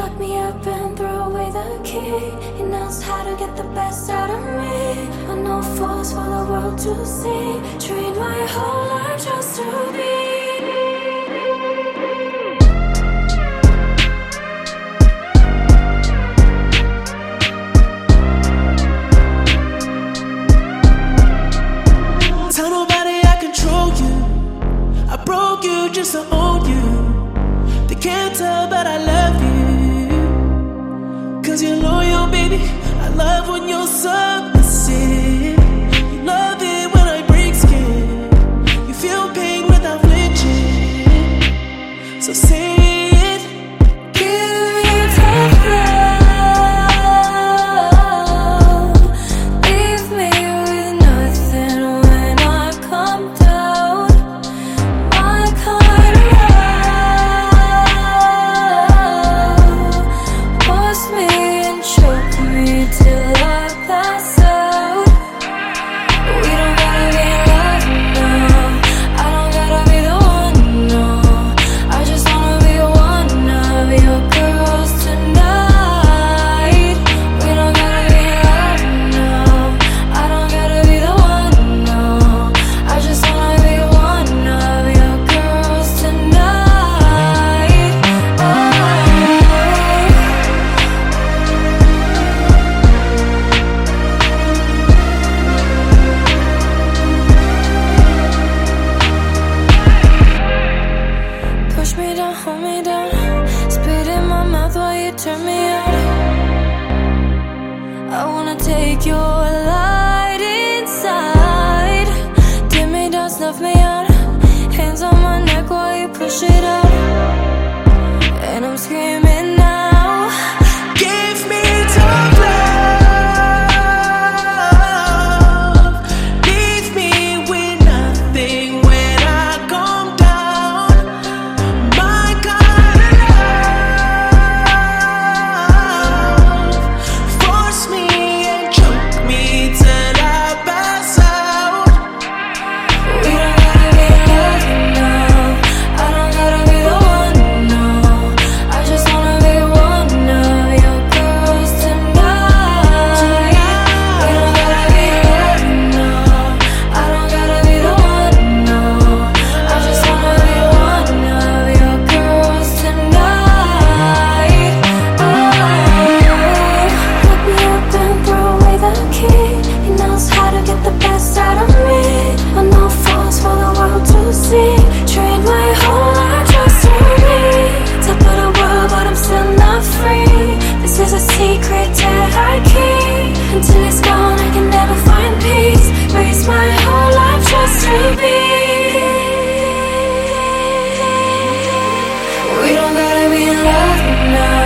Lock me up and throw away the key. He knows how to get the best out of me. On all fours for the world to see. Train my whole life just to. when you're so your light inside. Me snuff me out. Hands on my neck while you push it out. now